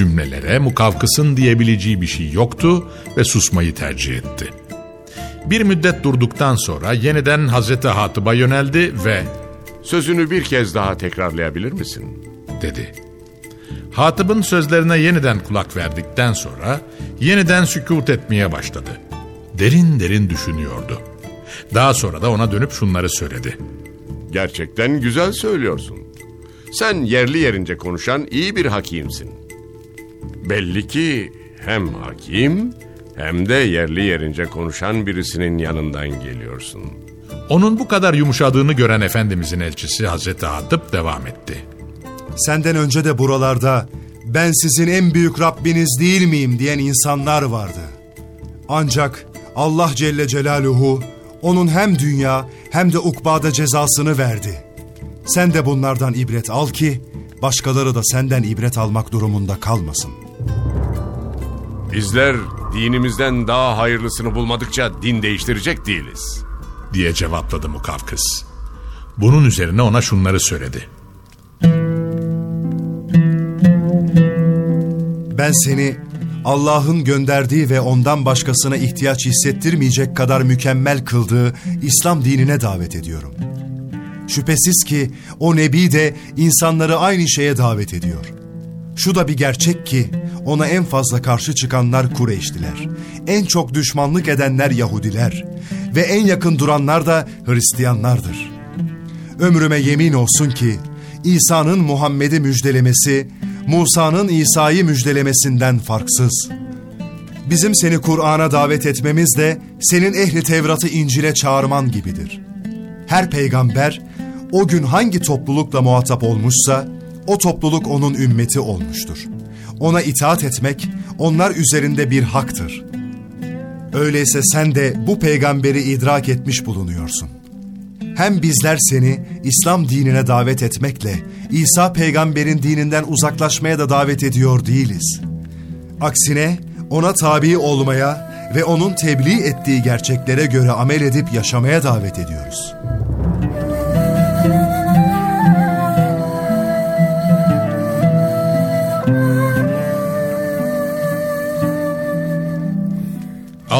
Cümlelere mukavkısın diyebileceği bir şey yoktu ve susmayı tercih etti. Bir müddet durduktan sonra yeniden Hazreti Hatıb'a yöneldi ve Sözünü bir kez daha tekrarlayabilir misin? dedi. Hatıb'ın sözlerine yeniden kulak verdikten sonra yeniden sükut etmeye başladı. Derin derin düşünüyordu. Daha sonra da ona dönüp şunları söyledi. Gerçekten güzel söylüyorsun. Sen yerli yerince konuşan iyi bir hakimsin. Belli ki hem hakim hem de yerli yerince konuşan birisinin yanından geliyorsun. Onun bu kadar yumuşadığını gören Efendimizin elçisi Hazreti Hatip devam etti. Senden önce de buralarda ben sizin en büyük Rabbiniz değil miyim diyen insanlar vardı. Ancak Allah Celle Celaluhu onun hem dünya hem de ukbada cezasını verdi. Sen de bunlardan ibret al ki başkaları da senden ibret almak durumunda kalmasın. Bizler dinimizden daha hayırlısını bulmadıkça din değiştirecek değiliz. diye cevapladı Mukavkıs. Bunun üzerine ona şunları söyledi. Ben seni Allah'ın gönderdiği ve ondan başkasına ihtiyaç hissettirmeyecek kadar mükemmel kıldığı İslam dinine davet ediyorum. Şüphesiz ki o Nebi de insanları aynı şeye davet ediyor. Şu da bir gerçek ki ona en fazla karşı çıkanlar Kureyşliler. En çok düşmanlık edenler Yahudiler. Ve en yakın duranlar da Hristiyanlardır. Ömrüme yemin olsun ki İsa'nın Muhammed'i müjdelemesi, Musa'nın İsa'yı müjdelemesinden farksız. Bizim seni Kur'an'a davet etmemiz de senin ehli Tevrat'ı İncil'e çağırman gibidir. Her peygamber o gün hangi toplulukla muhatap olmuşsa o topluluk onun ümmeti olmuştur. Ona itaat etmek onlar üzerinde bir haktır. Öyleyse sen de bu peygamberi idrak etmiş bulunuyorsun. Hem bizler seni İslam dinine davet etmekle İsa peygamberin dininden uzaklaşmaya da davet ediyor değiliz. Aksine ona tabi olmaya ve onun tebliğ ettiği gerçeklere göre amel edip yaşamaya davet ediyoruz.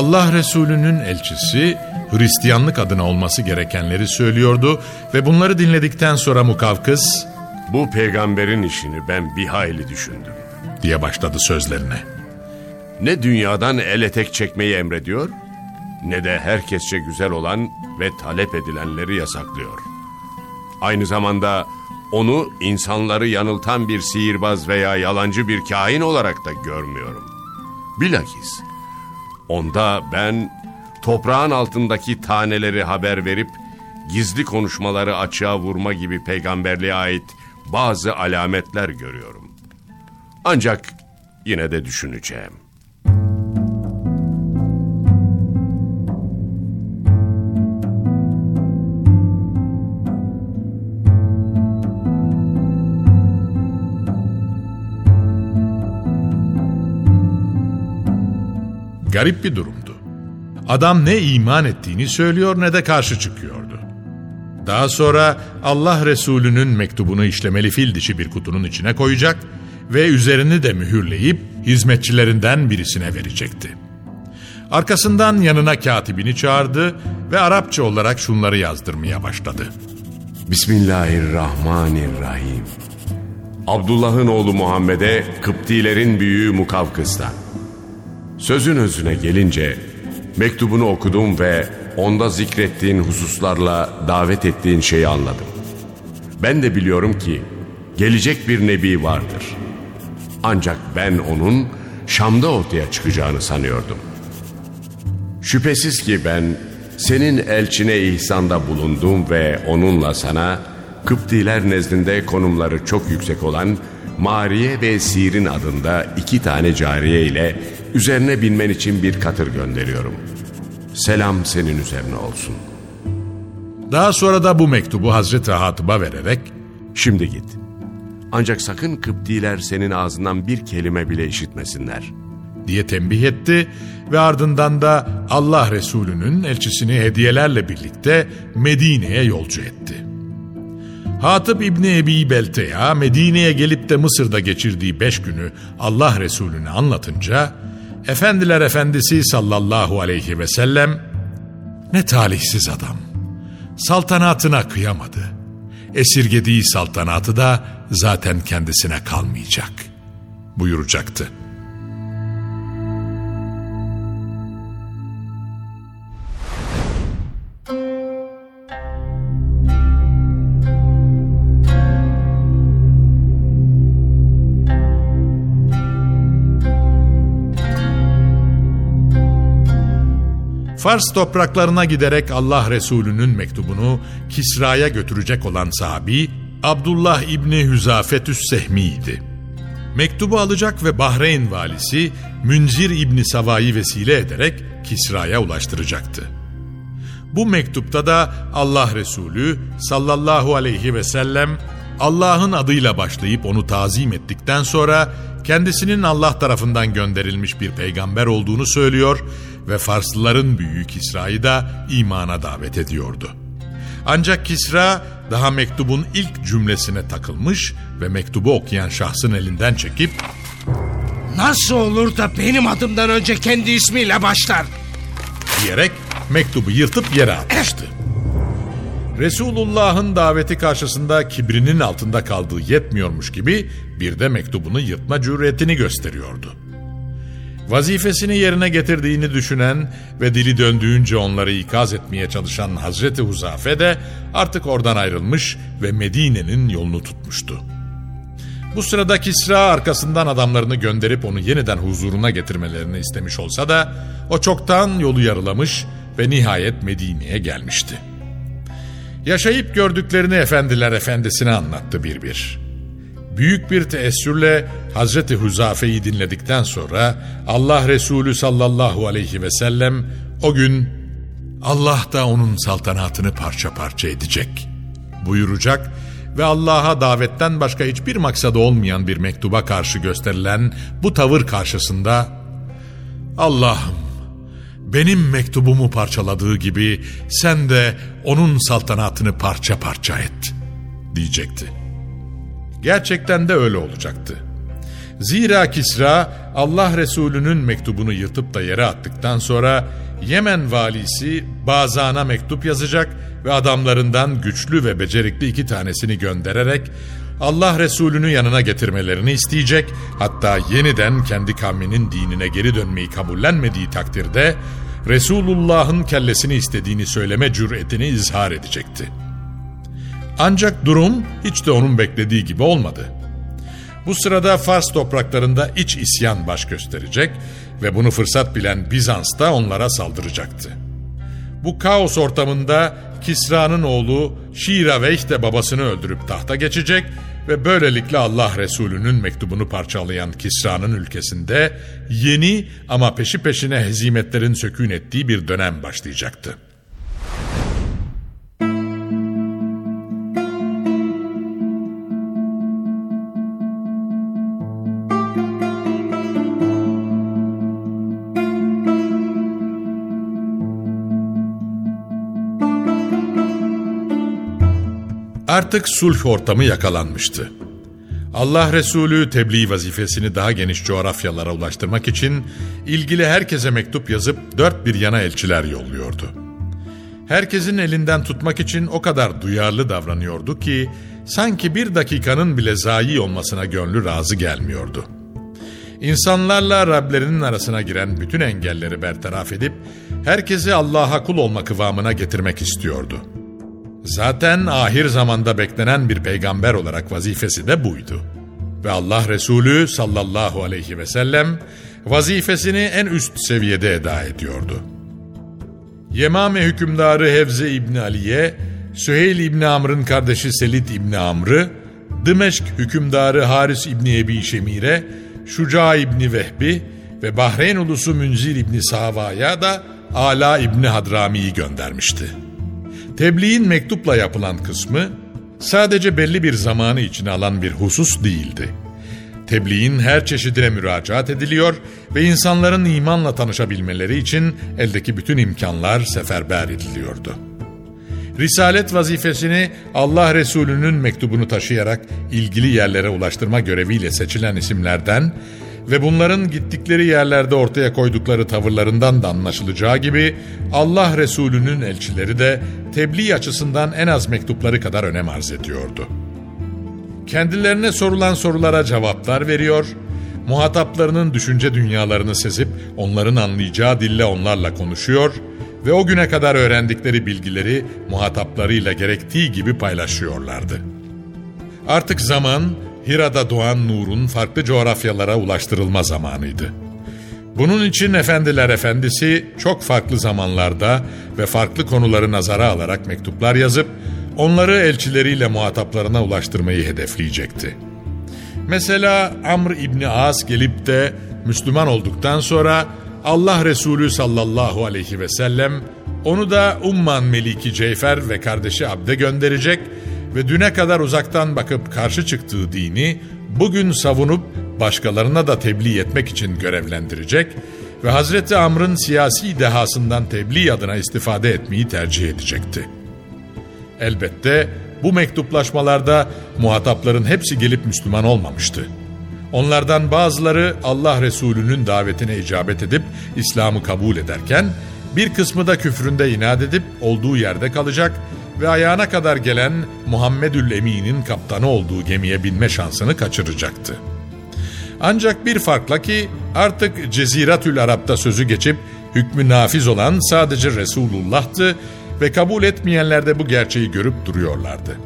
Allah Resulü'nün elçisi Hristiyanlık adına olması gerekenleri söylüyordu ve bunları dinledikten sonra Mukavkıs Bu peygamberin işini ben bir hayli düşündüm. diye başladı sözlerine. Ne dünyadan el etek çekmeyi emrediyor ne de herkesçe güzel olan ve talep edilenleri yasaklıyor. Aynı zamanda onu insanları yanıltan bir sihirbaz veya yalancı bir kahin olarak da görmüyorum. Bilakis onda ben toprağın altındaki taneleri haber verip gizli konuşmaları açığa vurma gibi peygamberliğe ait bazı alametler görüyorum. Ancak yine de düşüneceğim. Garip bir durumdu. Adam ne iman ettiğini söylüyor ne de karşı çıkıyordu. Daha sonra Allah Resulü'nün mektubunu işlemeli fil dişi bir kutunun içine koyacak ve üzerini de mühürleyip hizmetçilerinden birisine verecekti. Arkasından yanına katibini çağırdı ve Arapça olarak şunları yazdırmaya başladı. Bismillahirrahmanirrahim. Abdullah'ın oğlu Muhammed'e Kıptilerin büyüğü Mukavkıs'tan. Sözün özüne gelince mektubunu okudum ve onda zikrettiğin hususlarla davet ettiğin şeyi anladım. Ben de biliyorum ki gelecek bir nebi vardır. Ancak ben onun Şam'da ortaya çıkacağını sanıyordum. Şüphesiz ki ben senin elçine ihsanda bulundum ve onunla sana Kıptiler nezdinde konumları çok yüksek olan Mariye ve Sirin adında iki tane cariye ile üzerine binmen için bir katır gönderiyorum. Selam senin üzerine olsun. Daha sonra da bu mektubu Hazreti Hatıb'a vererek Şimdi git. Ancak sakın Kıptiler senin ağzından bir kelime bile işitmesinler. diye tembih etti ve ardından da Allah Resulü'nün elçisini hediyelerle birlikte Medine'ye yolcu etti. Hatip İbni Ebi Belteya Medine'ye gelip de Mısır'da geçirdiği beş günü Allah Resulü'ne anlatınca Efendiler Efendisi sallallahu aleyhi ve sellem ne talihsiz adam saltanatına kıyamadı. Esirgediği saltanatı da zaten kendisine kalmayacak buyuracaktı. Fars topraklarına giderek Allah Resulü'nün mektubunu Kisra'ya götürecek olan sahabi Abdullah İbni Hüzafetüs Sehmi'ydi. Mektubu alacak ve Bahreyn valisi Münzir İbni Sava'yı vesile ederek Kisra'ya ulaştıracaktı. Bu mektupta da Allah Resulü sallallahu aleyhi ve sellem Allah'ın adıyla başlayıp onu tazim ettikten sonra kendisinin Allah tarafından gönderilmiş bir peygamber olduğunu söylüyor ve Farslıların büyüğü Kisra'yı da imana davet ediyordu. Ancak Kisra daha mektubun ilk cümlesine takılmış ve mektubu okuyan şahsın elinden çekip Nasıl olur da benim adımdan önce kendi ismiyle başlar? diyerek mektubu yırtıp yere atmıştı. Resulullah'ın daveti karşısında kibrinin altında kaldığı yetmiyormuş gibi bir de mektubunu yırtma cüretini gösteriyordu. Vazifesini yerine getirdiğini düşünen ve dili döndüğünce onları ikaz etmeye çalışan Hazreti Huzafe de artık oradan ayrılmış ve Medine'nin yolunu tutmuştu. Bu sırada Kisra arkasından adamlarını gönderip onu yeniden huzuruna getirmelerini istemiş olsa da o çoktan yolu yarılamış ve nihayet Medine'ye gelmişti. Yaşayıp gördüklerini efendiler efendisine anlattı bir bir. Büyük bir teessürle Hazreti Huzafe'yi dinledikten sonra Allah Resulü sallallahu aleyhi ve sellem o gün Allah da onun saltanatını parça parça edecek buyuracak ve Allah'a davetten başka hiçbir maksadı olmayan bir mektuba karşı gösterilen bu tavır karşısında Allah'ım benim mektubumu parçaladığı gibi sen de onun saltanatını parça parça et diyecekti. Gerçekten de öyle olacaktı. Zira Kisra Allah Resulü'nün mektubunu yırtıp da yere attıktan sonra Yemen valisi Bazan'a mektup yazacak ve adamlarından güçlü ve becerikli iki tanesini göndererek Allah Resulü'nü yanına getirmelerini isteyecek, hatta yeniden kendi kavminin dinine geri dönmeyi kabullenmediği takdirde Resulullah'ın kellesini istediğini söyleme cüretini izhar edecekti. Ancak durum hiç de onun beklediği gibi olmadı. Bu sırada Fars topraklarında iç isyan baş gösterecek ve bunu fırsat bilen Bizans da onlara saldıracaktı. Bu kaos ortamında Kisra'nın oğlu Şiraveyh de babasını öldürüp tahta geçecek ve böylelikle Allah Resulü'nün mektubunu parçalayan Kisra'nın ülkesinde yeni ama peşi peşine hezimetlerin sökün ettiği bir dönem başlayacaktı. Artık sulh ortamı yakalanmıştı. Allah Resulü tebliğ vazifesini daha geniş coğrafyalara ulaştırmak için ilgili herkese mektup yazıp dört bir yana elçiler yolluyordu. Herkesin elinden tutmak için o kadar duyarlı davranıyordu ki sanki bir dakikanın bile zayi olmasına gönlü razı gelmiyordu. İnsanlarla Rablerinin arasına giren bütün engelleri bertaraf edip herkesi Allah'a kul olma kıvamına getirmek istiyordu.'' Zaten ahir zamanda beklenen bir peygamber olarak vazifesi de buydu. Ve Allah Resulü sallallahu aleyhi ve sellem vazifesini en üst seviyede eda ediyordu. Yemame hükümdarı Hevze İbni Ali'ye, Süheyl İbni Amr'ın kardeşi Selit İbni Amr'ı, Dımeşk hükümdarı Haris İbni Ebi Şemir'e, Şuca İbni Vehbi ve Bahreyn ulusu Münzir İbni Sava'ya da Ala İbni Hadrami'yi göndermişti.'' Tebliğin mektupla yapılan kısmı sadece belli bir zamanı içine alan bir husus değildi. Tebliğin her çeşidine müracaat ediliyor ve insanların imanla tanışabilmeleri için eldeki bütün imkanlar seferber ediliyordu. Risalet vazifesini Allah Resulü'nün mektubunu taşıyarak ilgili yerlere ulaştırma göreviyle seçilen isimlerden ve bunların gittikleri yerlerde ortaya koydukları tavırlarından da anlaşılacağı gibi Allah Resulü'nün elçileri de tebliğ açısından en az mektupları kadar önem arz ediyordu. Kendilerine sorulan sorulara cevaplar veriyor, muhataplarının düşünce dünyalarını sezip onların anlayacağı dille onlarla konuşuyor ve o güne kadar öğrendikleri bilgileri muhataplarıyla gerektiği gibi paylaşıyorlardı. Artık zaman Hira'da doğan nurun farklı coğrafyalara ulaştırılma zamanıydı. Bunun için Efendiler Efendisi çok farklı zamanlarda ve farklı konuları nazara alarak mektuplar yazıp onları elçileriyle muhataplarına ulaştırmayı hedefleyecekti. Mesela Amr İbni As gelip de Müslüman olduktan sonra Allah Resulü sallallahu aleyhi ve sellem onu da Umman Meliki Ceyfer ve kardeşi Abde gönderecek ve düne kadar uzaktan bakıp karşı çıktığı dini bugün savunup başkalarına da tebliğ etmek için görevlendirecek ve Hazreti Amr'ın siyasi dehasından tebliğ adına istifade etmeyi tercih edecekti. Elbette bu mektuplaşmalarda muhatapların hepsi gelip Müslüman olmamıştı. Onlardan bazıları Allah Resulü'nün davetine icabet edip İslam'ı kabul ederken bir kısmı da küfründe inat edip olduğu yerde kalacak ve ayağına kadar gelen Muhammedül Emin'in kaptanı olduğu gemiye binme şansını kaçıracaktı. Ancak bir farkla ki artık Ceziratül Arap'ta sözü geçip hükmü nafiz olan sadece Resulullah'tı ve kabul etmeyenler de bu gerçeği görüp duruyorlardı.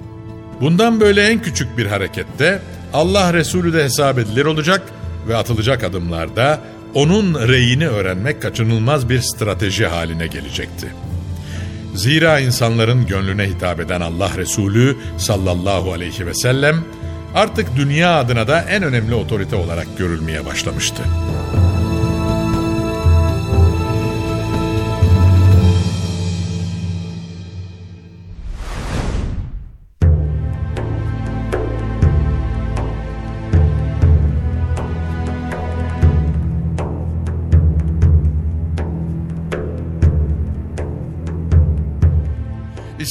Bundan böyle en küçük bir harekette Allah Resulü de hesap edilir olacak ve atılacak adımlarda onun reyini öğrenmek kaçınılmaz bir strateji haline gelecekti.'' Zira insanların gönlüne hitap eden Allah Resulü sallallahu aleyhi ve sellem artık dünya adına da en önemli otorite olarak görülmeye başlamıştı.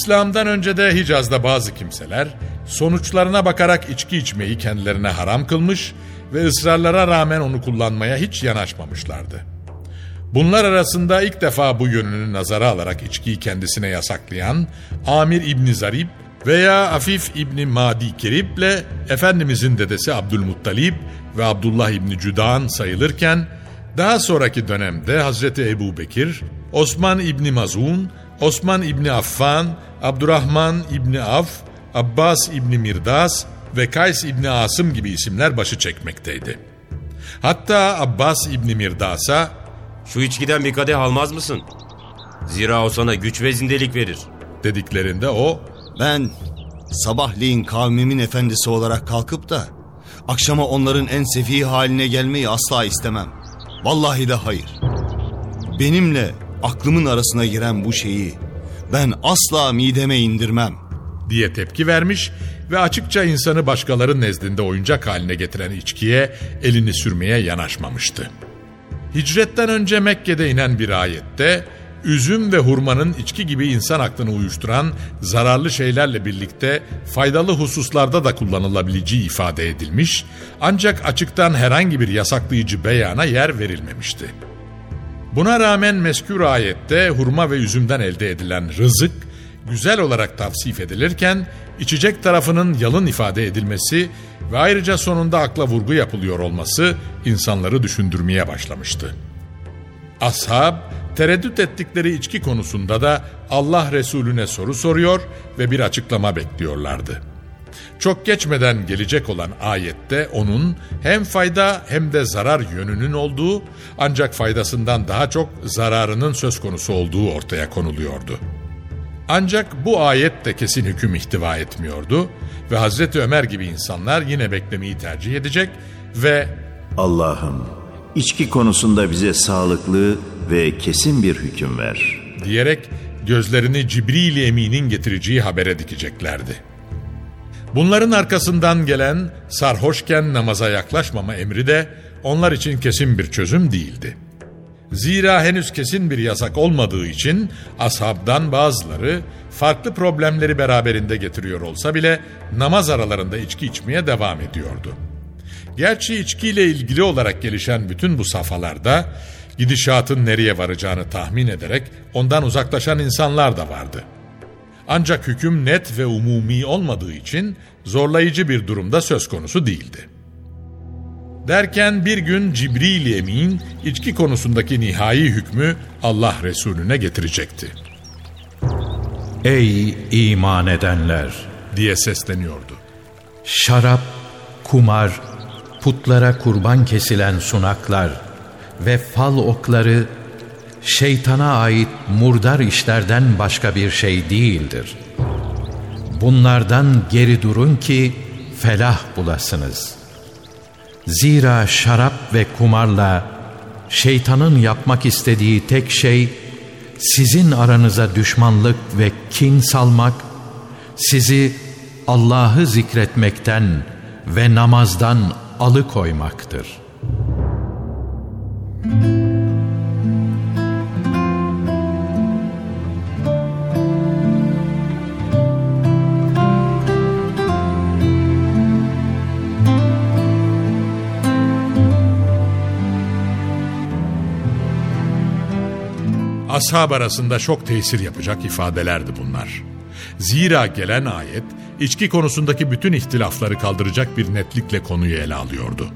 İslam'dan önce de Hicaz'da bazı kimseler sonuçlarına bakarak içki içmeyi kendilerine haram kılmış ve ısrarlara rağmen onu kullanmaya hiç yanaşmamışlardı. Bunlar arasında ilk defa bu yönünü nazara alarak içkiyi kendisine yasaklayan Amir İbni Zarib veya Afif İbni Madi Kerib'le Efendimizin dedesi Abdülmuttalib ve Abdullah İbni Cüdan sayılırken daha sonraki dönemde Hazreti Ebu Bekir, Osman İbni Mazun Osman İbni Affan, Abdurrahman İbni Af, Abbas İbni Mirdas ve Kays İbni Asım gibi isimler başı çekmekteydi. Hatta Abbas İbni Mirdas'a ''Şu içkiden bir kadeh almaz mısın? Zira o sana güç ve zindelik verir.'' dediklerinde o ''Ben sabahleyin kavmimin efendisi olarak kalkıp da akşama onların en sefi haline gelmeyi asla istemem. Vallahi de hayır. Benimle aklımın arasına giren bu şeyi ben asla mideme indirmem diye tepki vermiş ve açıkça insanı başkalarının nezdinde oyuncak haline getiren içkiye elini sürmeye yanaşmamıştı. Hicretten önce Mekke'de inen bir ayette üzüm ve hurmanın içki gibi insan aklını uyuşturan zararlı şeylerle birlikte faydalı hususlarda da kullanılabileceği ifade edilmiş ancak açıktan herhangi bir yasaklayıcı beyana yer verilmemişti. Buna rağmen meskür ayette hurma ve üzümden elde edilen rızık güzel olarak tavsif edilirken içecek tarafının yalın ifade edilmesi ve ayrıca sonunda akla vurgu yapılıyor olması insanları düşündürmeye başlamıştı. Ashab tereddüt ettikleri içki konusunda da Allah Resulüne soru soruyor ve bir açıklama bekliyorlardı. Çok geçmeden gelecek olan ayette onun hem fayda hem de zarar yönünün olduğu ancak faydasından daha çok zararının söz konusu olduğu ortaya konuluyordu. Ancak bu ayet de kesin hüküm ihtiva etmiyordu ve Hazreti Ömer gibi insanlar yine beklemeyi tercih edecek ve Allah'ım içki konusunda bize sağlıklı ve kesin bir hüküm ver. diyerek gözlerini Cibril Emin'in getireceği habere dikeceklerdi. Bunların arkasından gelen sarhoşken namaza yaklaşmama emri de onlar için kesin bir çözüm değildi. Zira henüz kesin bir yasak olmadığı için ashabdan bazıları farklı problemleri beraberinde getiriyor olsa bile namaz aralarında içki içmeye devam ediyordu. Gerçi içkiyle ilgili olarak gelişen bütün bu safhalarda gidişatın nereye varacağını tahmin ederek ondan uzaklaşan insanlar da vardı. Ancak hüküm net ve umumi olmadığı için zorlayıcı bir durumda söz konusu değildi. Derken bir gün Cibril Emin içki konusundaki nihai hükmü Allah Resulüne getirecekti Ey iman edenler! diye sesleniyordu. Şarap, kumar, putlara kurban kesilen sunaklar ve fal okları şeytana ait murdar işlerden başka bir şey değildir. Bunlardan geri durun ki felah bulasınız. Zira şarap ve kumarla şeytanın yapmak istediği tek şey sizin aranıza düşmanlık ve kin salmak, sizi Allah'ı zikretmekten ve namazdan alıkoymaktır. Ashab arasında çok tesir yapacak ifadelerdi bunlar. Zira gelen ayet içki konusundaki bütün ihtilafları kaldıracak bir netlikle konuyu ele alıyordu.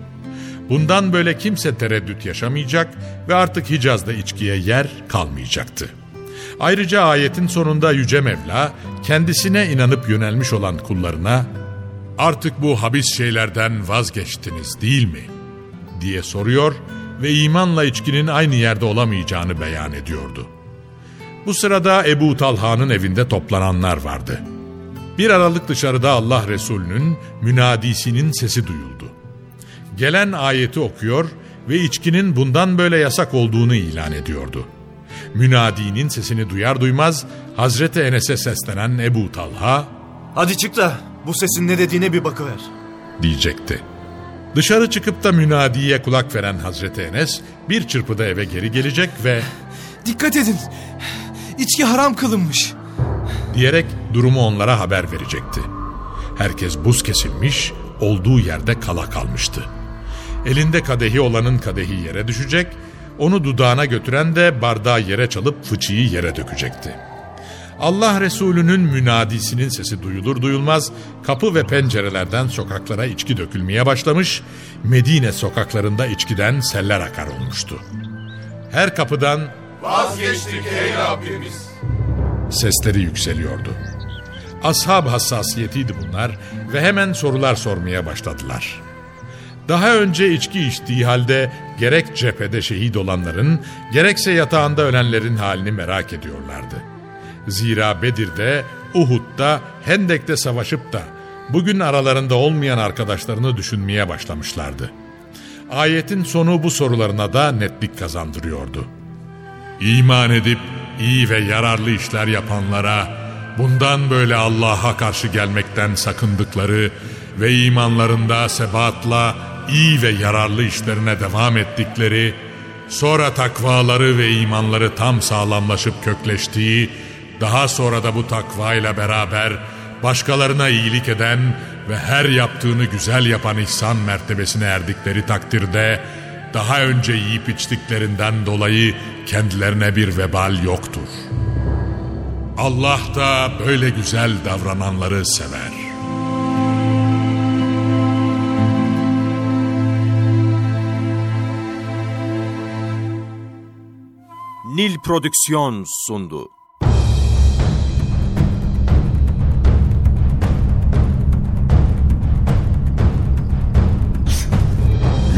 Bundan böyle kimse tereddüt yaşamayacak ve artık Hicaz'da içkiye yer kalmayacaktı. Ayrıca ayetin sonunda Yüce Mevla kendisine inanıp yönelmiş olan kullarına artık bu habis şeylerden vazgeçtiniz değil mi? diye soruyor imanla içkinin aynı yerde olamayacağını beyan ediyordu. Bu sırada Ebu Talha'nın evinde toplananlar vardı. Bir aralık dışarıda Allah Resulü'nün münadisinin sesi duyuldu. Gelen ayeti okuyor ve içkinin bundan böyle yasak olduğunu ilan ediyordu. Münadinin sesini duyar duymaz Hazreti Enes'e seslenen Ebu Talha Hadi çık da bu sesin ne dediğine bir bakıver. diyecekti. Dışarı çıkıp da münadiye kulak veren Hazreti Enes bir çırpıda eve geri gelecek ve Dikkat edin. İçki haram kılınmış. diyerek durumu onlara haber verecekti. Herkes buz kesilmiş, olduğu yerde kala kalmıştı. Elinde kadehi olanın kadehi yere düşecek, onu dudağına götüren de bardağı yere çalıp fıçıyı yere dökecekti. Allah Resulü'nün münadisinin sesi duyulur duyulmaz kapı ve pencerelerden sokaklara içki dökülmeye başlamış, Medine sokaklarında içkiden seller akar olmuştu. Her kapıdan Vazgeçtik ey Rabbimiz. sesleri yükseliyordu. Ashab hassasiyetiydi bunlar ve hemen sorular sormaya başladılar. Daha önce içki içtiği halde gerek cephede şehit olanların gerekse yatağında ölenlerin halini merak ediyorlardı. Zira Bedir'de, Uhud'da, Hendek'te savaşıp da bugün aralarında olmayan arkadaşlarını düşünmeye başlamışlardı. Ayetin sonu bu sorularına da netlik kazandırıyordu. İman edip iyi ve yararlı işler yapanlara, bundan böyle Allah'a karşı gelmekten sakındıkları ve imanlarında sebatla iyi ve yararlı işlerine devam ettikleri sonra takvaları ve imanları tam sağlamlaşıp kökleştiği, daha sonra da bu takva ile beraber başkalarına iyilik eden ve her yaptığını güzel yapan ihsan mertebesine erdikleri takdirde, daha önce yiyip içtiklerinden dolayı kendilerine bir vebal yoktur. Allah da böyle güzel davrananları sever. Nil Prodüksiyon sundu.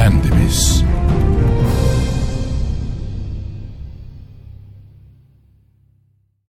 Efendimiz